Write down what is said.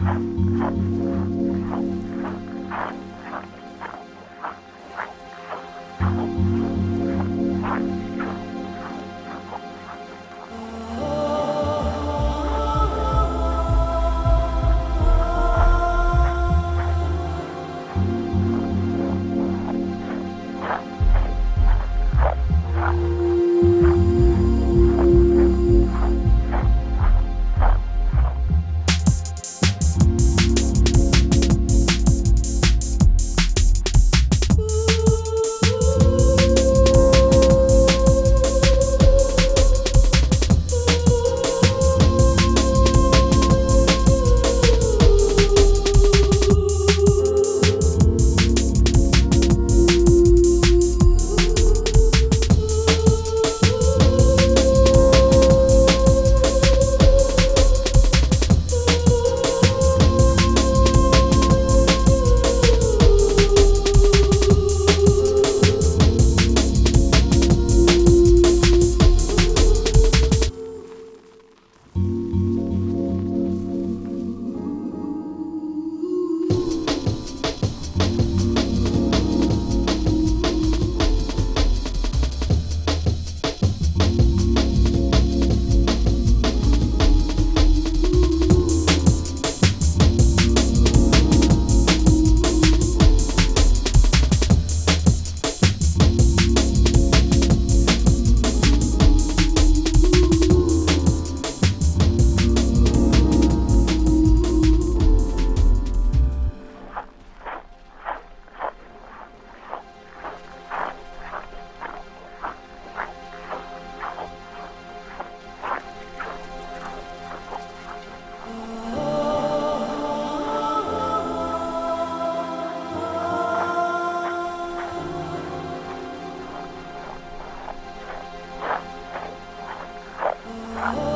Thank you. 哦。